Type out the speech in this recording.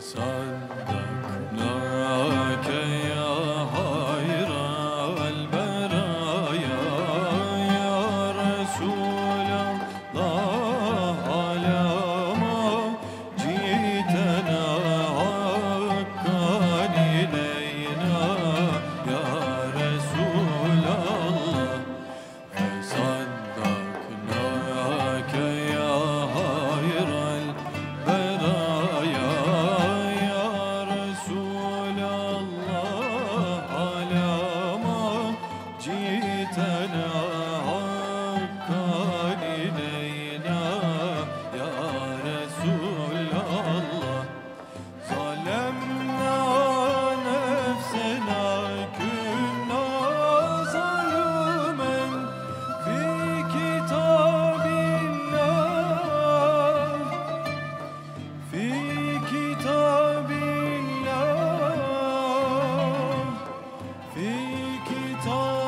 sun, the 走。